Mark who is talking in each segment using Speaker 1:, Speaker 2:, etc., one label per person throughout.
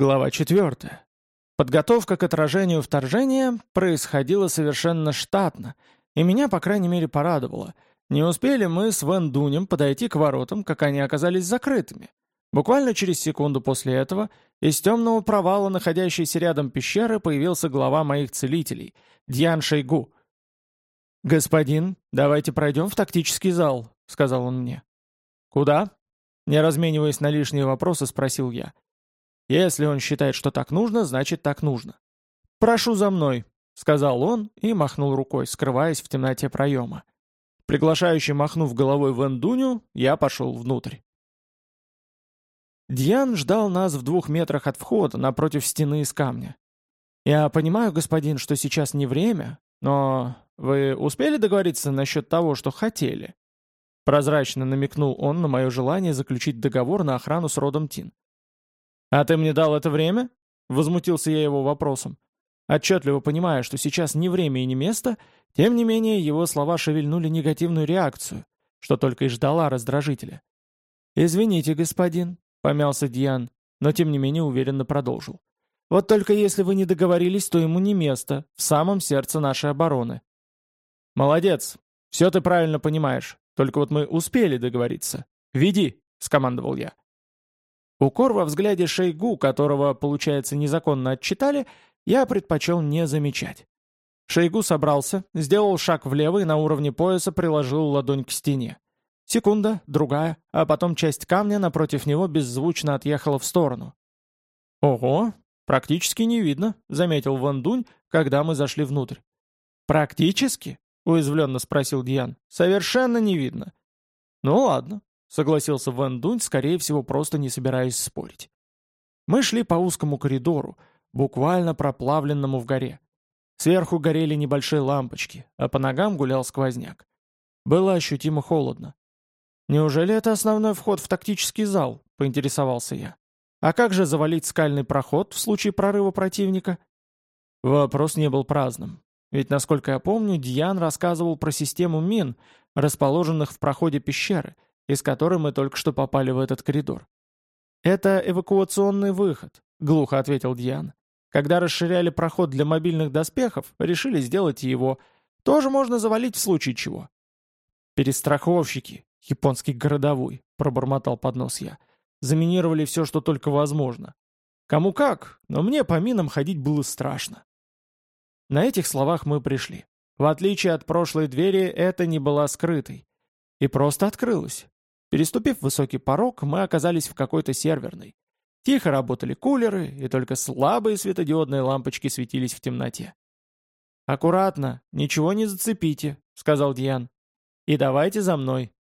Speaker 1: Глава 4. Подготовка к отражению вторжения происходила совершенно штатно, и меня, по крайней мере, порадовало. Не успели мы с Ван Дунем подойти к воротам, как они оказались закрытыми. Буквально через секунду после этого из темного провала, находящейся рядом пещеры, появился глава моих целителей, Дьян Шейгу. «Господин, давайте пройдем в тактический зал», — сказал он мне. «Куда?» Не размениваясь на лишние вопросы, спросил я. Если он считает, что так нужно, значит так нужно. «Прошу за мной», — сказал он и махнул рукой, скрываясь в темноте проема. Приглашающий махнув головой в Эндуню, я пошел внутрь. Дьян ждал нас в двух метрах от входа, напротив стены из камня. «Я понимаю, господин, что сейчас не время, но вы успели договориться насчет того, что хотели?» Прозрачно намекнул он на мое желание заключить договор на охрану с родом Тин. «А ты мне дал это время?» — возмутился я его вопросом. Отчетливо понимая, что сейчас не время и не место, тем не менее его слова шевельнули негативную реакцию, что только и ждала раздражителя. «Извините, господин», — помялся Дьян, но тем не менее уверенно продолжил. «Вот только если вы не договорились, то ему не место, в самом сердце нашей обороны». «Молодец, все ты правильно понимаешь, только вот мы успели договориться. Веди», — скомандовал я. Укор во взгляде Шейгу, которого, получается, незаконно отчитали, я предпочел не замечать. Шейгу собрался, сделал шаг влево и на уровне пояса приложил ладонь к стене. Секунда, другая, а потом часть камня напротив него беззвучно отъехала в сторону. «Ого, практически не видно», — заметил Ван Дунь, когда мы зашли внутрь. «Практически?» — уязвленно спросил Дьян. «Совершенно не видно». «Ну ладно, согласился Ван Дунь, скорее всего, просто не собираясь спорить. Мы шли по узкому коридору, буквально проплавленному в горе. Сверху горели небольшие лампочки, а по ногам гулял сквозняк. Было ощутимо холодно. «Неужели это основной вход в тактический зал?» — поинтересовался я. «А как же завалить скальный проход в случае прорыва противника?» Вопрос не был праздным. Ведь, насколько я помню, Дьян рассказывал про систему мин, расположенных в проходе пещеры — из которой мы только что попали в этот коридор. «Это эвакуационный выход», — глухо ответил Дьян. «Когда расширяли проход для мобильных доспехов, решили сделать его. Тоже можно завалить в случае чего». «Перестраховщики, японский городовой», — пробормотал под нос я. «Заминировали все, что только возможно. Кому как, но мне по минам ходить было страшно». На этих словах мы пришли. В отличие от прошлой двери, это не была скрытой. И просто открылась. Переступив высокий порог, мы оказались в какой-то серверной. Тихо работали кулеры, и только слабые светодиодные лампочки светились в темноте. «Аккуратно, ничего не зацепите», — сказал Дьян. «И давайте за мной».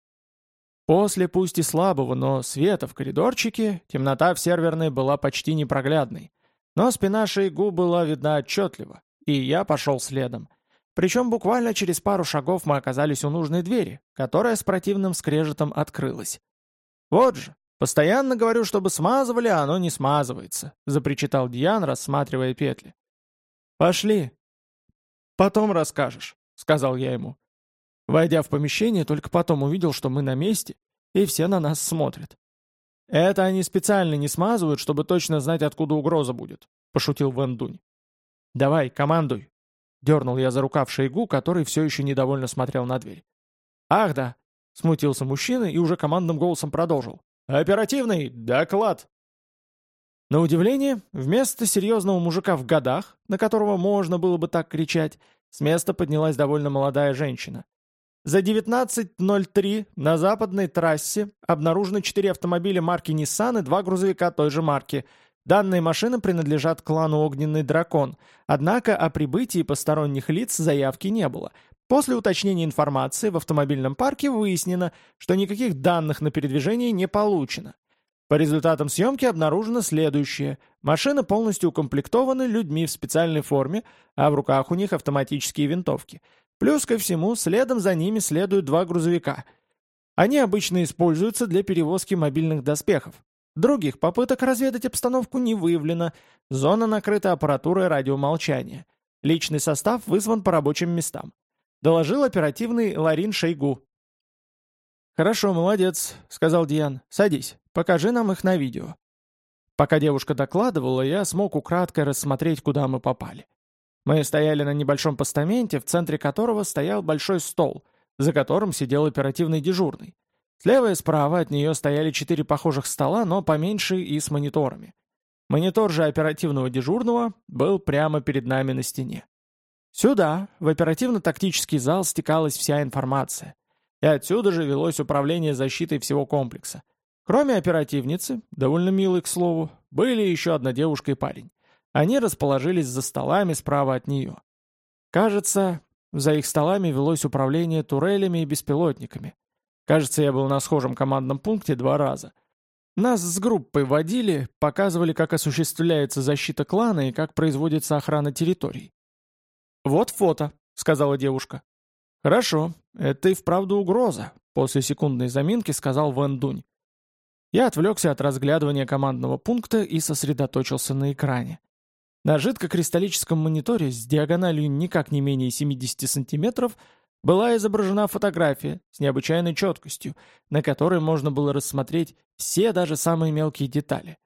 Speaker 1: После пусть и слабого, но света в коридорчике, темнота в серверной была почти непроглядной. Но спина Шейгу была видна отчетливо, и я пошел следом. Причем буквально через пару шагов мы оказались у нужной двери, которая с противным скрежетом открылась. «Вот же, постоянно говорю, чтобы смазывали, а оно не смазывается», — запричитал Диан, рассматривая петли. «Пошли». «Потом расскажешь», — сказал я ему. Войдя в помещение, только потом увидел, что мы на месте, и все на нас смотрят. «Это они специально не смазывают, чтобы точно знать, откуда угроза будет», — пошутил Ван Дунь. «Давай, командуй», Дернул я за рукав Шойгу, который все еще недовольно смотрел на дверь. «Ах да!» — смутился мужчина и уже командным голосом продолжил. «Оперативный доклад!» На удивление, вместо серьезного мужика в годах, на которого можно было бы так кричать, с места поднялась довольно молодая женщина. За 19.03 на западной трассе обнаружены четыре автомобиля марки Nissan и два грузовика той же марки — Данные машины принадлежат клану «Огненный дракон», однако о прибытии посторонних лиц заявки не было. После уточнения информации в автомобильном парке выяснено, что никаких данных на передвижение не получено. По результатам съемки обнаружено следующее. Машины полностью укомплектованы людьми в специальной форме, а в руках у них автоматические винтовки. Плюс ко всему, следом за ними следуют два грузовика. Они обычно используются для перевозки мобильных доспехов. Других попыток разведать обстановку не выявлено. Зона накрыта аппаратурой радиомолчания. Личный состав вызван по рабочим местам. Доложил оперативный Ларин Шейгу. «Хорошо, молодец», — сказал Диан. «Садись, покажи нам их на видео». Пока девушка докладывала, я смог украдкой рассмотреть, куда мы попали. Мы стояли на небольшом постаменте, в центре которого стоял большой стол, за которым сидел оперативный дежурный. Слева и справа от нее стояли четыре похожих стола, но поменьше и с мониторами. Монитор же оперативного дежурного был прямо перед нами на стене. Сюда, в оперативно-тактический зал, стекалась вся информация. И отсюда же велось управление защитой всего комплекса. Кроме оперативницы, довольно милой, к слову, были еще одна девушка и парень. Они расположились за столами справа от нее. Кажется, за их столами велось управление турелями и беспилотниками. Кажется, я был на схожем командном пункте два раза. Нас с группой водили, показывали, как осуществляется защита клана и как производится охрана территорий. «Вот фото», — сказала девушка. «Хорошо, это и вправду угроза», — после секундной заминки сказал Ван Дунь. Я отвлекся от разглядывания командного пункта и сосредоточился на экране. На жидкокристаллическом мониторе с диагональю никак не менее 70 сантиметров была изображена фотография с необычайной четкостью, на которой можно было рассмотреть все даже самые мелкие детали.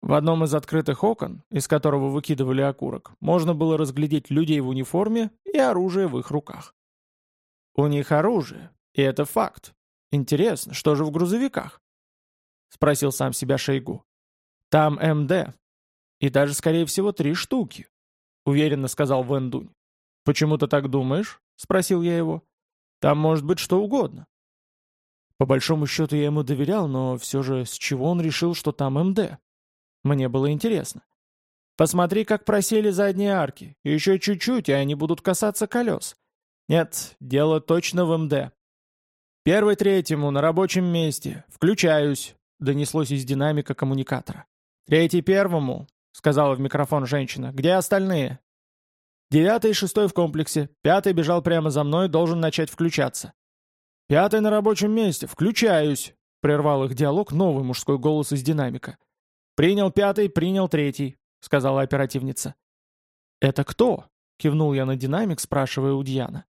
Speaker 1: В одном из открытых окон, из которого выкидывали окурок, можно было разглядеть людей в униформе и оружие в их руках. У них оружие, и это факт. Интересно, что же в грузовиках? Спросил сам себя Шейгу. Там МД. И даже, скорее всего, три штуки. Уверенно сказал Вэндунь. Почему ты так думаешь? — спросил я его. «Там может быть что угодно». По большому счету я ему доверял, но все же с чего он решил, что там МД? Мне было интересно. Посмотри, как просели задние арки. Еще чуть-чуть, и они будут касаться колес. Нет, дело точно в МД. Первый третьему, на рабочем месте. Включаюсь, донеслось из динамика коммуникатора. Третий первому, сказала в микрофон женщина. Где остальные? Девятый и шестой в комплексе. Пятый бежал прямо за мной, должен начать включаться. «Пятый на рабочем месте. Включаюсь!» — прервал их диалог новый мужской голос из динамика. «Принял пятый, принял третий», — сказала оперативница. «Это кто?» — кивнул я на динамик, спрашивая у Дьяна.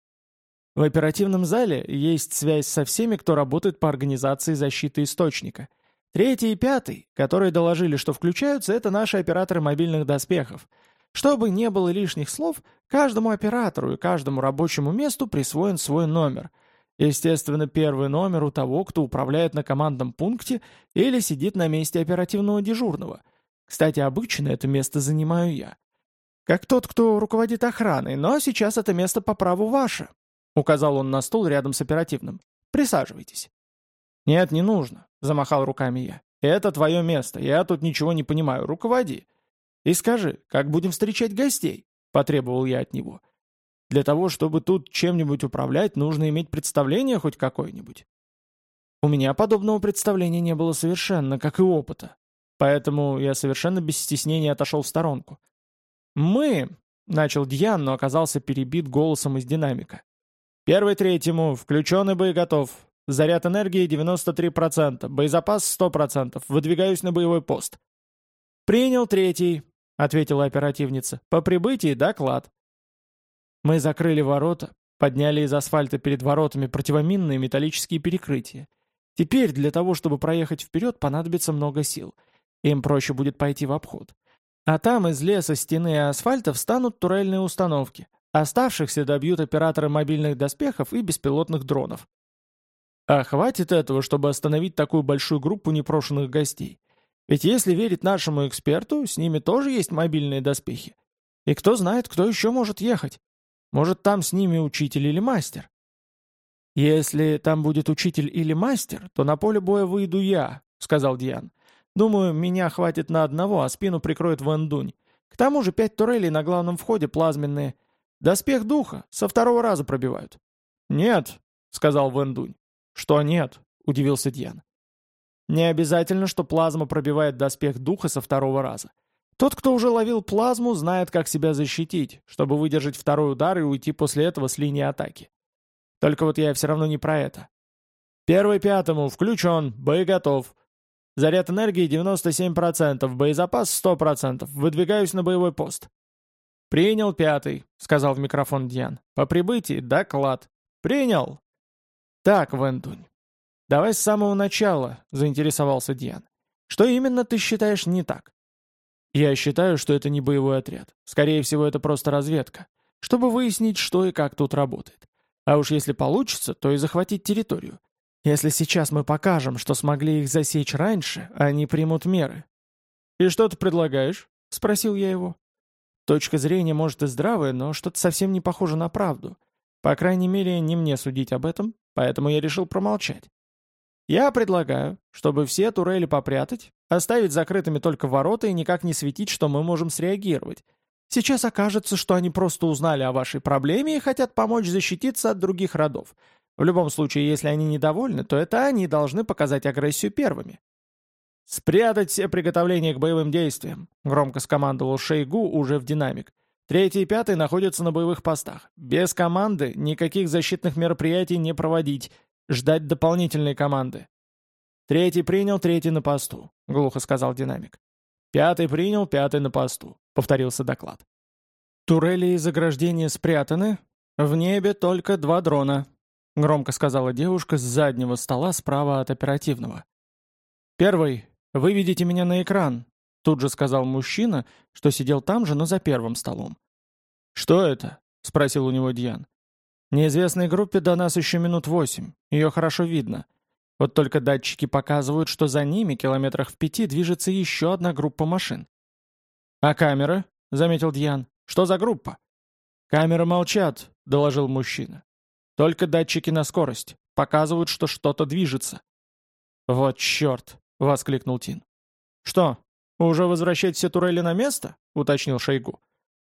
Speaker 1: В оперативном зале есть связь со всеми, кто работает по организации защиты источника. Третий и пятый, которые доложили, что включаются, это наши операторы мобильных доспехов — чтобы не было лишних слов, каждому оператору и каждому рабочему месту присвоен свой номер. Естественно, первый номер у того, кто управляет на командном пункте или сидит на месте оперативного дежурного. Кстати, обычно это место занимаю я. Как тот, кто руководит охраной, но сейчас это место по праву ваше. Указал он на стул рядом с оперативным. Присаживайтесь. Нет, не нужно, замахал руками я. Это твое место, я тут ничего не понимаю, руководи. «И скажи, как будем встречать гостей?» — потребовал я от него. «Для того, чтобы тут чем-нибудь управлять, нужно иметь представление хоть какое-нибудь». У меня подобного представления не было совершенно, как и опыта. Поэтому я совершенно без стеснения отошел в сторонку. «Мы...» — начал Дьян, но оказался перебит голосом из динамика. «Первый третьему, включенный боеготов. Заряд энергии 93%, боезапас 100%, выдвигаюсь на боевой пост». «Принял третий», — ответила оперативница. «По прибытии доклад». Мы закрыли ворота, подняли из асфальта перед воротами противоминные металлические перекрытия. Теперь для того, чтобы проехать вперед, понадобится много сил. Им проще будет пойти в обход. А там из леса, стены и асфальта встанут турельные установки. Оставшихся добьют операторы мобильных доспехов и беспилотных дронов. А хватит этого, чтобы остановить такую большую группу непрошенных гостей. Ведь если верить нашему эксперту, с ними тоже есть мобильные доспехи. И кто знает, кто еще может ехать. Может, там с ними учитель или мастер. «Если там будет учитель или мастер, то на поле боя выйду я», — сказал Диан. «Думаю, меня хватит на одного, а спину прикроет Вандунь. К тому же пять турелей на главном входе плазменные. Доспех духа со второго раза пробивают». «Нет», — сказал Вандунь. «Что нет?» — удивился Дьян. Не обязательно, что плазма пробивает доспех духа со второго раза. Тот, кто уже ловил плазму, знает, как себя защитить, чтобы выдержать второй удар и уйти после этого с линии атаки. Только вот я все равно не про это. Первый пятому, включен, боеготов. Заряд энергии 97%, боезапас 100%, выдвигаюсь на боевой пост. «Принял пятый», — сказал в микрофон Дьян. «По прибытии доклад». «Принял». «Так, Вендунь, «Давай с самого начала», — заинтересовался Диан. Что именно ты считаешь не так? Я считаю, что это не боевой отряд. Скорее всего, это просто разведка, чтобы выяснить, что и как тут работает. А уж если получится, то и захватить территорию. Если сейчас мы покажем, что смогли их засечь раньше, они примут меры. «И что ты предлагаешь?» — спросил я его. Точка зрения может и здравая, но что-то совсем не похоже на правду. По крайней мере, не мне судить об этом, поэтому я решил промолчать. Я предлагаю, чтобы все турели попрятать, оставить закрытыми только ворота и никак не светить, что мы можем среагировать. Сейчас окажется, что они просто узнали о вашей проблеме и хотят помочь защититься от других родов. В любом случае, если они недовольны, то это они должны показать агрессию первыми. «Спрятать все приготовления к боевым действиям», — громко скомандовал Шейгу уже в динамик. «Третий и пятый находятся на боевых постах. Без команды никаких защитных мероприятий не проводить. Ждать дополнительной команды». «Третий принял, третий на посту», — глухо сказал динамик. «Пятый принял, пятый на посту», — повторился доклад. «Турели и заграждения спрятаны. В небе только два дрона», — громко сказала девушка с заднего стола справа от оперативного. «Первый, выведите меня на экран», — тут же сказал мужчина, что сидел там же, но за первым столом. «Что это?» — спросил у него Дьян. «Неизвестной группе до нас еще минут восемь. Ее хорошо видно. Вот только датчики показывают, что за ними, километрах в пяти, движется еще одна группа машин». «А камеры?» — заметил Дьян. «Что за группа?» «Камеры молчат», — доложил мужчина. «Только датчики на скорость. Показывают, что что-то движется». «Вот черт!» — воскликнул Тин. «Что, уже возвращать все турели на место?» — уточнил Шойгу.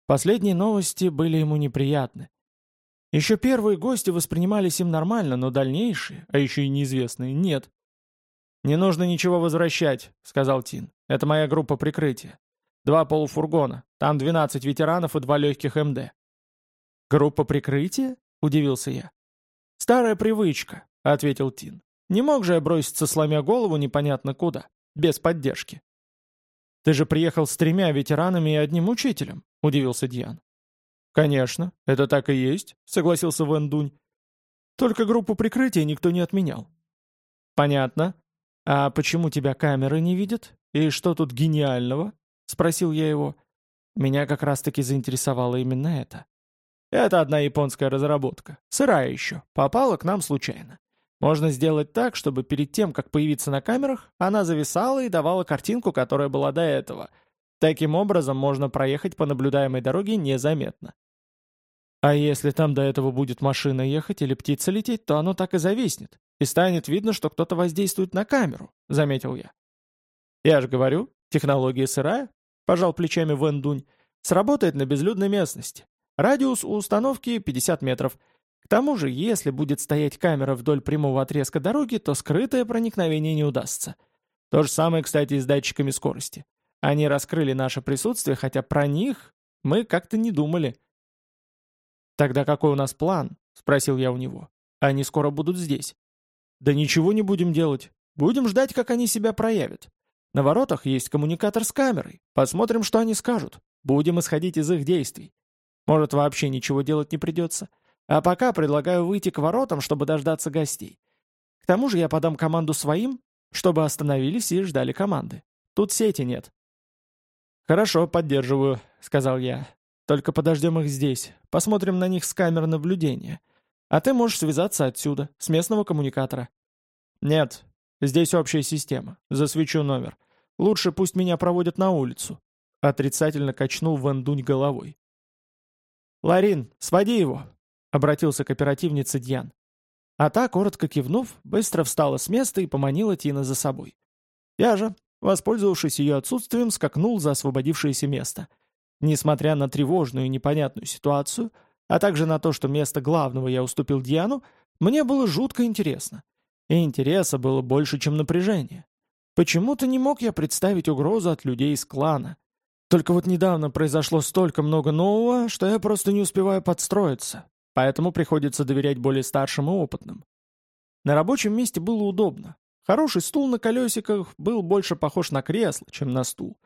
Speaker 1: Последние новости были ему неприятны. Еще первые гости воспринимались им нормально, но дальнейшие, а еще и неизвестные, нет. «Не нужно ничего возвращать», — сказал Тин. «Это моя группа прикрытия. Два полуфургона. Там 12 ветеранов и два легких МД». «Группа прикрытия?» — удивился я. «Старая привычка», — ответил Тин. Не мог же я броситься, сломя голову непонятно куда, без поддержки. «Ты же приехал с тремя ветеранами и одним учителем», — удивился Дьян. «Конечно, это так и есть», — согласился Вэн Дунь. «Только группу прикрытия никто не отменял». «Понятно. А почему тебя камеры не видят? И что тут гениального?» — спросил я его. Меня как раз-таки заинтересовало именно это. «Это одна японская разработка. Сырая еще. Попала к нам случайно. Можно сделать так, чтобы перед тем, как появиться на камерах, она зависала и давала картинку, которая была до этого. Таким образом, можно проехать по наблюдаемой дороге незаметно. А если там до этого будет машина ехать или птица лететь, то оно так и зависнет, и станет видно, что кто-то воздействует на камеру, заметил я. Я же говорю, технология сырая, пожал плечами Вэн Дунь, сработает на безлюдной местности. Радиус у установки 50 метров – к тому же, если будет стоять камера вдоль прямого отрезка дороги, то скрытое проникновение не удастся. То же самое, кстати, и с датчиками скорости. Они раскрыли наше присутствие, хотя про них мы как-то не думали. «Тогда какой у нас план?» — спросил я у него. «Они скоро будут здесь». «Да ничего не будем делать. Будем ждать, как они себя проявят. На воротах есть коммуникатор с камерой. Посмотрим, что они скажут. Будем исходить из их действий. Может, вообще ничего делать не придется. А пока предлагаю выйти к воротам, чтобы дождаться гостей. К тому же я подам команду своим, чтобы остановились и ждали команды. Тут сети нет». «Хорошо, поддерживаю», — сказал я. «Только подождем их здесь. Посмотрим на них с камер наблюдения. А ты можешь связаться отсюда, с местного коммуникатора». «Нет, здесь общая система. Засвечу номер. Лучше пусть меня проводят на улицу». Отрицательно качнул Вандунь головой. «Ларин, своди его!» — обратился к оперативнице Дьян. А та, коротко кивнув, быстро встала с места и поманила Тина за собой. Я же, воспользовавшись ее отсутствием, скакнул за освободившееся место. Несмотря на тревожную и непонятную ситуацию, а также на то, что место главного я уступил Дьяну, мне было жутко интересно. И интереса было больше, чем напряжение. Почему-то не мог я представить угрозу от людей из клана. Только вот недавно произошло столько много нового, что я просто не успеваю подстроиться поэтому приходится доверять более старшим и опытным. На рабочем месте было удобно. Хороший стул на колесиках был больше похож на кресло, чем на стул.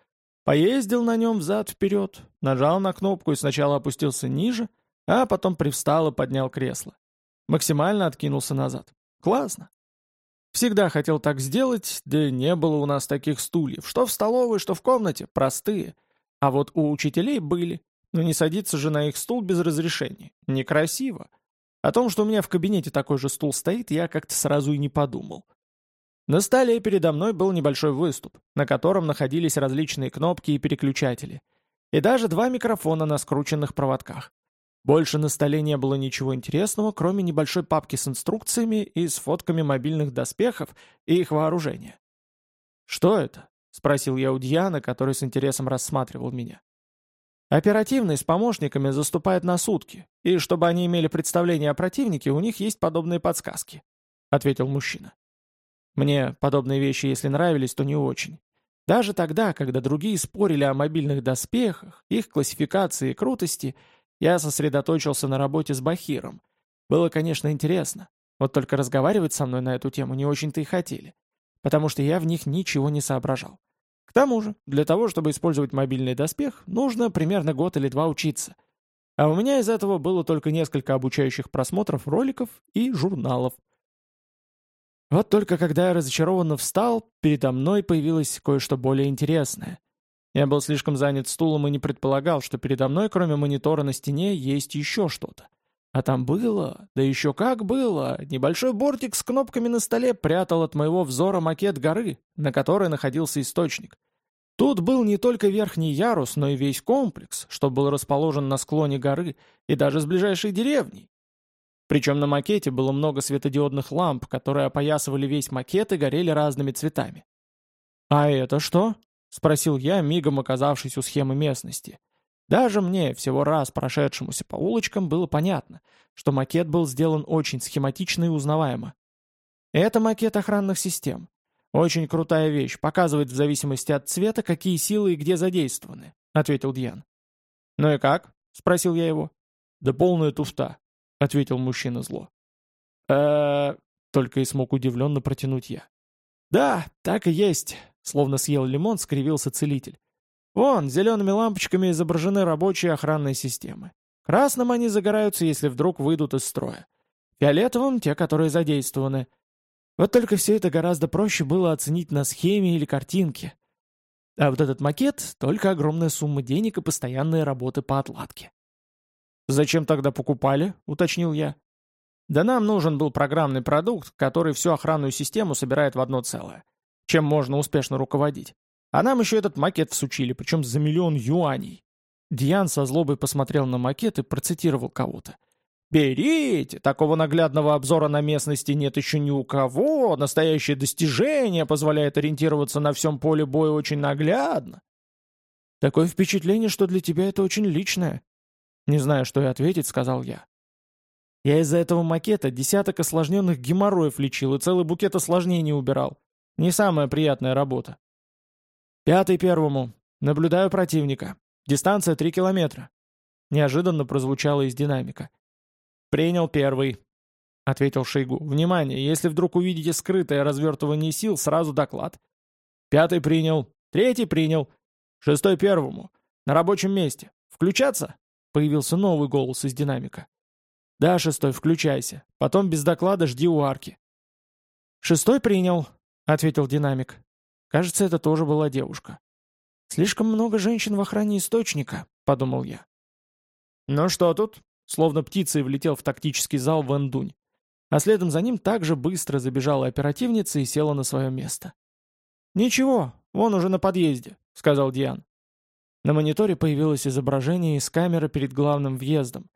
Speaker 1: Поездил на нем взад-вперед, нажал на кнопку и сначала опустился ниже, а потом привстал и поднял кресло. Максимально откинулся назад. Классно. Всегда хотел так сделать, да не было у нас таких стульев. Что в столовой, что в комнате, простые. А вот у учителей были. Но не садиться же на их стул без разрешения. Некрасиво. О том, что у меня в кабинете такой же стул стоит, я как-то сразу и не подумал. На столе передо мной был небольшой выступ, на котором находились различные кнопки и переключатели. И даже два микрофона на скрученных проводках. Больше на столе не было ничего интересного, кроме небольшой папки с инструкциями и с фотками мобильных доспехов и их вооружения. «Что это?» — спросил я у Дьяна, который с интересом рассматривал меня. «Оперативный с помощниками заступает на сутки, и чтобы они имели представление о противнике, у них есть подобные подсказки», — ответил мужчина. Мне подобные вещи, если нравились, то не очень. Даже тогда, когда другие спорили о мобильных доспехах, их классификации и крутости — я сосредоточился на работе с Бахиром. Было, конечно, интересно. Вот только разговаривать со мной на эту тему не очень-то и хотели. Потому что я в них ничего не соображал. К тому же, для того, чтобы использовать мобильный доспех, нужно примерно год или два учиться. А у меня из этого было только несколько обучающих просмотров роликов и журналов. Вот только когда я разочарованно встал, передо мной появилось кое-что более интересное. Я был слишком занят стулом и не предполагал, что передо мной, кроме монитора на стене, есть еще что-то. А там было, да еще как было, небольшой бортик с кнопками на столе прятал от моего взора макет горы, на которой находился источник. Тут был не только верхний ярус, но и весь комплекс, что был расположен на склоне горы и даже с ближайшей деревней. Причем на макете было много светодиодных ламп, которые опоясывали весь макет и горели разными цветами. «А это что?» — спросил я, мигом оказавшись у схемы местности. Даже мне, всего раз прошедшемуся по улочкам, было понятно, что макет был сделан очень схематично и узнаваемо. Это макет охранных систем. Очень крутая вещь, показывает в зависимости от цвета, какие силы и где задействованы, — ответил Дьян. «Ну и как?» — спросил я его. «Да полная туфта», — ответил мужчина зло. э только и смог удивленно протянуть я. «Да, так и есть», Словно съел лимон, скривился целитель. Вон, зелеными лампочками изображены рабочие охранные системы. Красным они загораются, если вдруг выйдут из строя. Фиолетовым — те, которые задействованы. Вот только все это гораздо проще было оценить на схеме или картинке. А вот этот макет — только огромная сумма денег и постоянные работы по отладке. «Зачем тогда покупали?» — уточнил я. «Да нам нужен был программный продукт, который всю охранную систему собирает в одно целое чем можно успешно руководить. А нам еще этот макет всучили, причем за миллион юаней. Диан со злобой посмотрел на макет и процитировал кого-то. «Берите! Такого наглядного обзора на местности нет еще ни у кого. Настоящее достижение позволяет ориентироваться на всем поле боя очень наглядно». «Такое впечатление, что для тебя это очень личное». «Не знаю, что и ответить», — сказал я. Я из-за этого макета десяток осложненных геморроев лечил и целый букет осложнений убирал. Не самая приятная работа. Пятый первому. Наблюдаю противника. Дистанция 3 километра. Неожиданно прозвучало из динамика. «Принял первый», — ответил Шейгу. «Внимание, если вдруг увидите скрытое развертывание сил, сразу доклад». «Пятый принял. Третий принял. Шестой первому. На рабочем месте. Включаться?» Появился новый голос из динамика. «Да, шестой, включайся. Потом без доклада жди у арки». «Шестой принял. — ответил динамик. Кажется, это тоже была девушка. «Слишком много женщин в охране источника», — подумал я. «Ну что тут?» — словно птицей влетел в тактический зал Ван Дунь. А следом за ним также быстро забежала оперативница и села на свое место. «Ничего, он уже на подъезде», — сказал Диан. На мониторе появилось изображение из камеры перед главным въездом.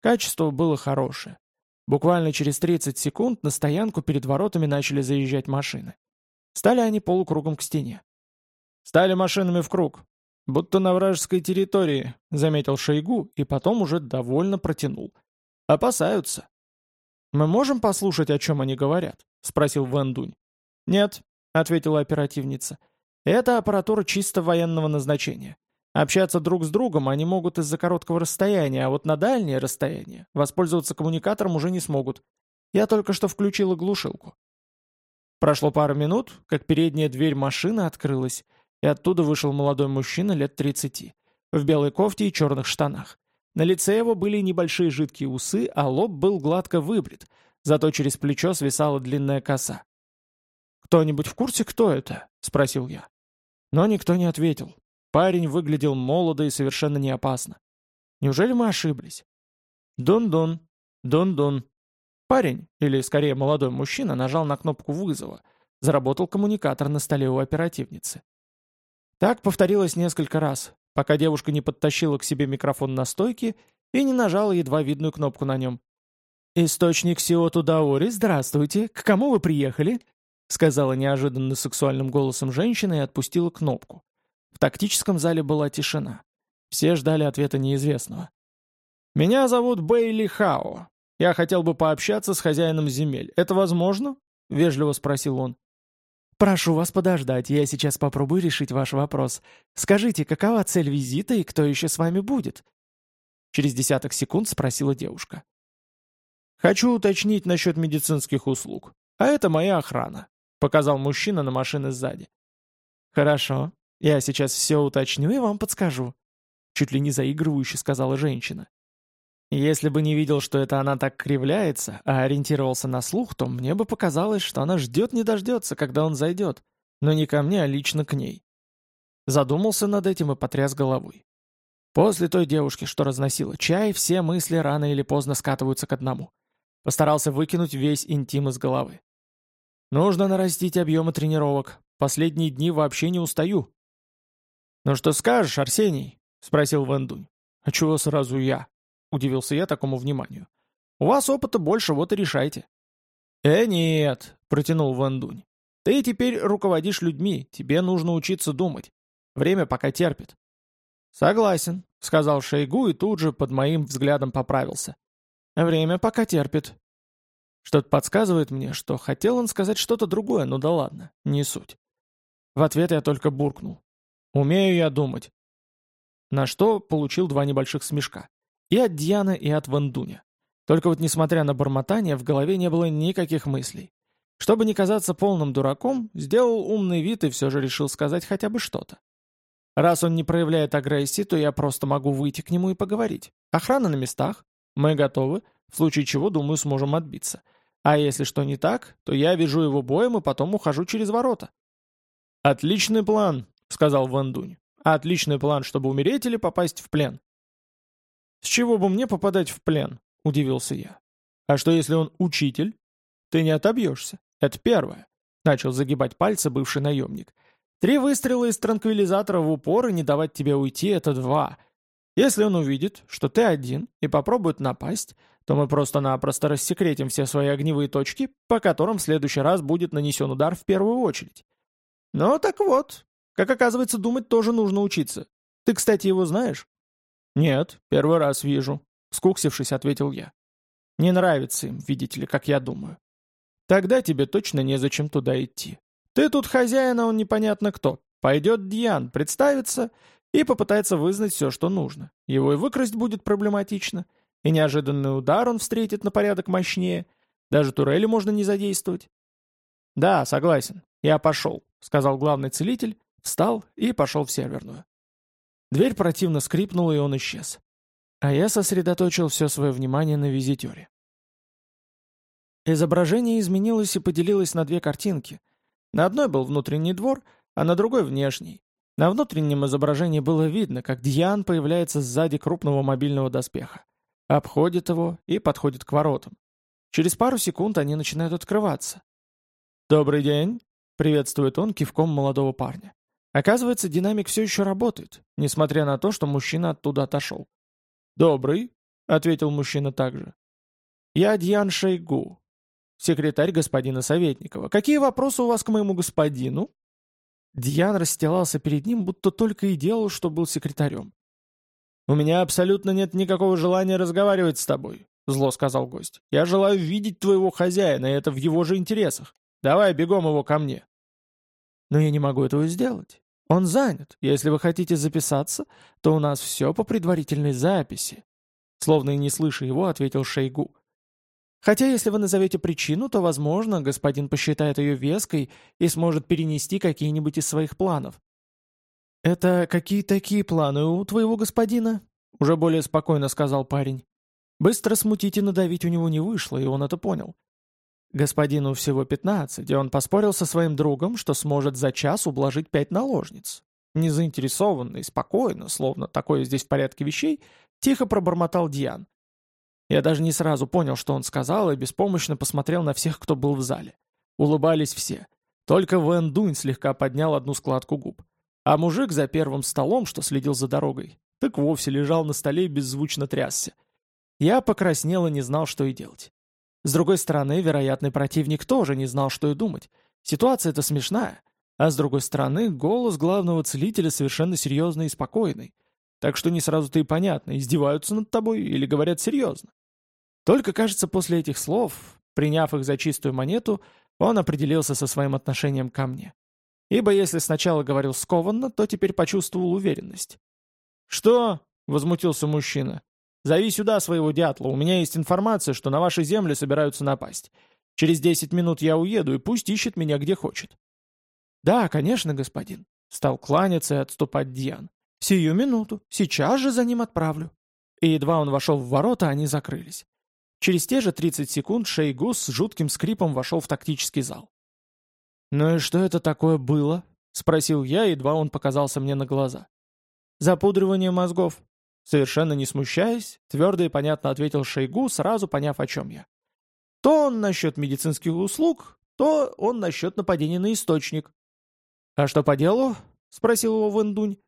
Speaker 1: Качество было хорошее. Буквально через 30 секунд на стоянку перед воротами начали заезжать машины. Стали они полукругом к стене. «Стали машинами в круг, будто на вражеской территории», — заметил Шойгу и потом уже довольно протянул. «Опасаются». «Мы можем послушать, о чем они говорят?» — спросил Ван Дунь. «Нет», — ответила оперативница. «Это аппаратура чисто военного назначения. Общаться друг с другом они могут из-за короткого расстояния, а вот на дальнее расстояние воспользоваться коммуникатором уже не смогут. Я только что включила глушилку. Прошло пару минут, как передняя дверь машины открылась, и оттуда вышел молодой мужчина лет 30, в белой кофте и черных штанах. На лице его были небольшие жидкие усы, а лоб был гладко выбрит, зато через плечо свисала длинная коса. «Кто-нибудь в курсе, кто это?» — спросил я. Но никто не ответил. Парень выглядел молодо и совершенно не опасно. Неужели мы ошиблись? Дун-дун, дун-дун. Парень, или скорее молодой мужчина, нажал на кнопку вызова. Заработал коммуникатор на столе у оперативницы. Так повторилось несколько раз, пока девушка не подтащила к себе микрофон на стойке и не нажала едва видную кнопку на нем. «Источник Сиоту Даори, здравствуйте. К кому вы приехали?» сказала неожиданно сексуальным голосом женщина и отпустила кнопку. В тактическом зале была тишина. Все ждали ответа неизвестного. «Меня зовут Бейли Хао. Я хотел бы пообщаться с хозяином земель. Это возможно?» — вежливо спросил он. «Прошу вас подождать, я сейчас попробую решить ваш вопрос. Скажите, какова цель визита и кто еще с вами будет?» Через десяток секунд спросила девушка. «Хочу уточнить насчет медицинских услуг. А это моя охрана», — показал мужчина на машины сзади. «Хорошо, я сейчас все уточню и вам подскажу», — чуть ли не заигрывающе сказала женщина. Если бы не видел, что это она так кривляется, а ориентировался на слух, то мне бы показалось, что она ждет не дождется, когда он зайдет, но не ко мне, а лично к ней. Задумался над этим и потряс головой. После той девушки, что разносила чай, все мысли рано или поздно скатываются к одному. Постарался выкинуть весь интим из головы. Нужно нарастить объемы тренировок. Последние дни вообще не устаю. «Ну что скажешь, Арсений?» — спросил Вандунь. «А чего сразу я?» — удивился я такому вниманию. «У вас опыта больше, вот и решайте». «Э, нет», — протянул Вандунь. «Ты теперь руководишь людьми, тебе нужно учиться думать. Время пока терпит». «Согласен», — сказал Шейгу и тут же под моим взглядом поправился. «Время пока терпит». Что-то подсказывает мне, что хотел он сказать что-то другое, ну да ладно, не суть. В ответ я только буркнул. «Умею я думать». На что получил два небольших смешка. И от Дианы, и от Вандуня. Только вот несмотря на бормотание, в голове не было никаких мыслей. Чтобы не казаться полным дураком, сделал умный вид и все же решил сказать хотя бы что-то. Раз он не проявляет агрессии, то я просто могу выйти к нему и поговорить. Охрана на местах, мы готовы, в случае чего, думаю, сможем отбиться. А если что не так, то я вяжу его боем и потом ухожу через ворота. «Отличный план», — сказал Ван Дунь. «Отличный план, чтобы умереть или попасть в плен». «С чего бы мне попадать в плен?» — удивился я. «А что, если он учитель? Ты не отобьешься. Это первое», — начал загибать пальцы бывший наемник. «Три выстрела из транквилизатора в упор и не давать тебе уйти — это два. Если он увидит, что ты один, и попробует напасть, то мы просто-напросто рассекретим все свои огневые точки, по которым в следующий раз будет нанесен удар в первую очередь. Ну так вот, как оказывается, думать тоже нужно учиться. Ты, кстати, его знаешь? Нет, первый раз вижу, скуксившись, ответил я. Не нравится им, видите ли, как я думаю. Тогда тебе точно незачем туда идти. Ты тут хозяин, а он непонятно кто. Пойдет Дьян, представится и попытается вызнать все, что нужно. Его и выкрасть будет проблематично, и неожиданный удар он встретит на порядок мощнее. Даже турели можно не задействовать. «Да, согласен. Я пошел», — сказал главный целитель, встал и пошел в серверную. Дверь противно скрипнула, и он исчез. А я сосредоточил все свое внимание на визитере. Изображение изменилось и поделилось на две картинки. На одной был внутренний двор, а на другой — внешний. На внутреннем изображении было видно, как Дьян появляется сзади крупного мобильного доспеха, обходит его и подходит к воротам. Через пару секунд они начинают открываться. «Добрый день!» — приветствует он кивком молодого парня. Оказывается, динамик все еще работает, несмотря на то, что мужчина оттуда отошел. «Добрый», — ответил мужчина также. «Я Дьян Шейгу, секретарь господина Советникова. Какие вопросы у вас к моему господину?» Дьян расстилался перед ним, будто только и делал, что был секретарем. «У меня абсолютно нет никакого желания разговаривать с тобой», — зло сказал гость. «Я желаю видеть твоего хозяина, и это в его же интересах. Давай бегом его ко мне». «Но я не могу этого сделать. Он занят. Если вы хотите записаться, то у нас все по предварительной записи». Словно и не слыша его, ответил Шейгу. Хотя, если вы назовете причину, то, возможно, господин посчитает ее веской и сможет перенести какие-нибудь из своих планов. «Это какие такие планы у твоего господина?» Уже более спокойно сказал парень. Быстро смутить и надавить у него не вышло, и он это понял. Господину всего 15, и он поспорил со своим другом, что сможет за час ублажить пять наложниц. Незаинтересованный, спокойно, словно такое здесь в порядке вещей, тихо пробормотал Диан. Я даже не сразу понял, что он сказал, и беспомощно посмотрел на всех, кто был в зале. Улыбались все. Только Вэн Дунь слегка поднял одну складку губ. А мужик за первым столом, что следил за дорогой, так вовсе лежал на столе и беззвучно трясся. Я покраснел и не знал, что и делать. С другой стороны, вероятный противник тоже не знал, что и думать. Ситуация-то смешная. А с другой стороны, голос главного целителя совершенно серьезный и спокойный. Так что не сразу-то и понятно, издеваются над тобой или говорят серьезно. Только, кажется, после этих слов, приняв их за чистую монету, он определился со своим отношением ко мне. Ибо если сначала говорил скованно, то теперь почувствовал уверенность. «Что?» — возмутился мужчина. «Зови сюда своего дятла, у меня есть информация, что на вашей земле собираются напасть. Через десять минут я уеду, и пусть ищет меня где хочет». «Да, конечно, господин», — стал кланяться и отступать Диан. «Сию минуту, сейчас же за ним отправлю». И едва он вошел в ворота, они закрылись. Через те же 30 секунд Шейгус с жутким скрипом вошел в тактический зал. «Ну и что это такое было?» — спросил я, едва он показался мне на глаза. «Запудривание мозгов». Совершенно не смущаясь, твердо и понятно ответил Шейгу, сразу поняв, о чем я. То он насчет медицинских услуг, то он насчет нападения на источник. «А что по делу?» — спросил его Вэндунь.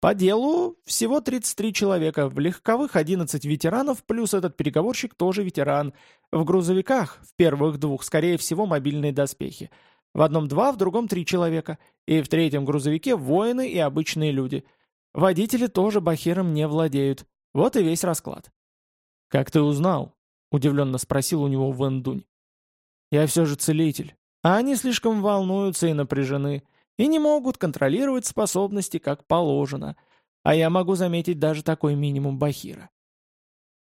Speaker 1: «По делу всего 33 человека, в легковых 11 ветеранов, плюс этот переговорщик тоже ветеран. В грузовиках, в первых двух, скорее всего, мобильные доспехи. В одном два, в другом три человека. И в третьем грузовике воины и обычные люди. Водители тоже бахиром не владеют. Вот и весь расклад». «Как ты узнал?» — удивленно спросил у него Вэндунь. «Я все же целитель. А они слишком волнуются и напряжены» и не могут контролировать способности как положено, а я могу заметить даже такой минимум Бахира.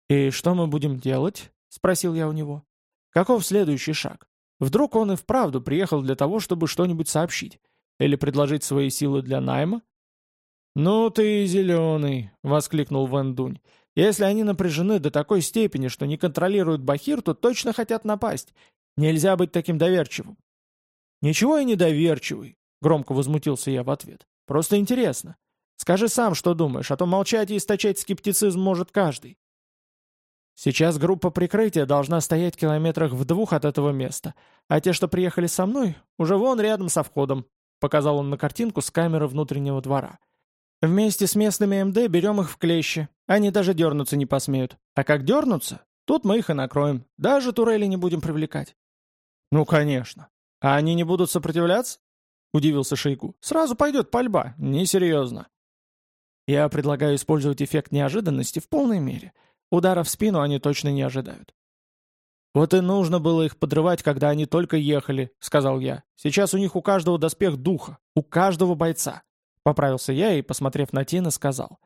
Speaker 1: «И что мы будем делать?» — спросил я у него. «Каков следующий шаг? Вдруг он и вправду приехал для того, чтобы что-нибудь сообщить? Или предложить свои силы для найма?» «Ну ты зеленый!» — воскликнул Ван Дунь. «Если они напряжены до такой степени, что не контролируют Бахир, то точно хотят напасть. Нельзя быть таким доверчивым». «Ничего я не доверчивый», Громко возмутился я в ответ. «Просто интересно. Скажи сам, что думаешь, а то молчать и источать скептицизм может каждый». Сейчас группа прикрытия должна стоять километрах в двух от этого места, а те, что приехали со мной, уже вон рядом со входом», — показал он на картинку с камеры внутреннего двора. «Вместе с местными МД берем их в клещи, они даже дернуться не посмеют. А как дернутся, тут мы их и накроем, даже турели не будем привлекать». «Ну, конечно. А они не будут сопротивляться?» — удивился Шейгу. «Сразу пойдет пальба. Несерьезно». Я предлагаю использовать эффект неожиданности в полной мере. Удара в спину они точно не ожидают. «Вот и нужно было их подрывать, когда они только ехали», — сказал я. «Сейчас у них у каждого доспех духа, у каждого бойца». Поправился я и, посмотрев на Тина, сказал.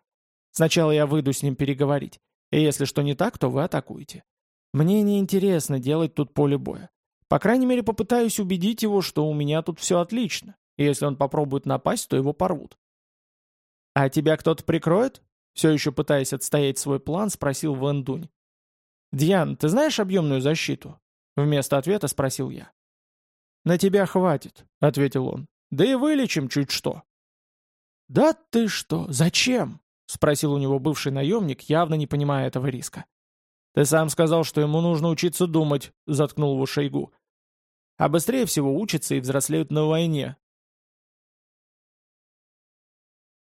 Speaker 1: «Сначала я выйду с ним переговорить, и если что не так, то вы атакуете. Мне не интересно делать тут поле боя. По крайней мере, попытаюсь убедить его, что у меня тут все отлично, и если он попробует напасть, то его порвут. «А тебя кто-то прикроет?» Все еще пытаясь отстоять свой план, спросил Ван Дунь. «Дьян, ты знаешь объемную защиту?» Вместо ответа спросил я. «На тебя хватит», — ответил он. «Да и вылечим чуть что». «Да ты что? Зачем?» — спросил у него бывший наемник, явно не понимая этого риска. «Ты сам сказал, что ему нужно учиться думать», — заткнул его Шойгу. «А быстрее всего учатся и взрослеют на войне»,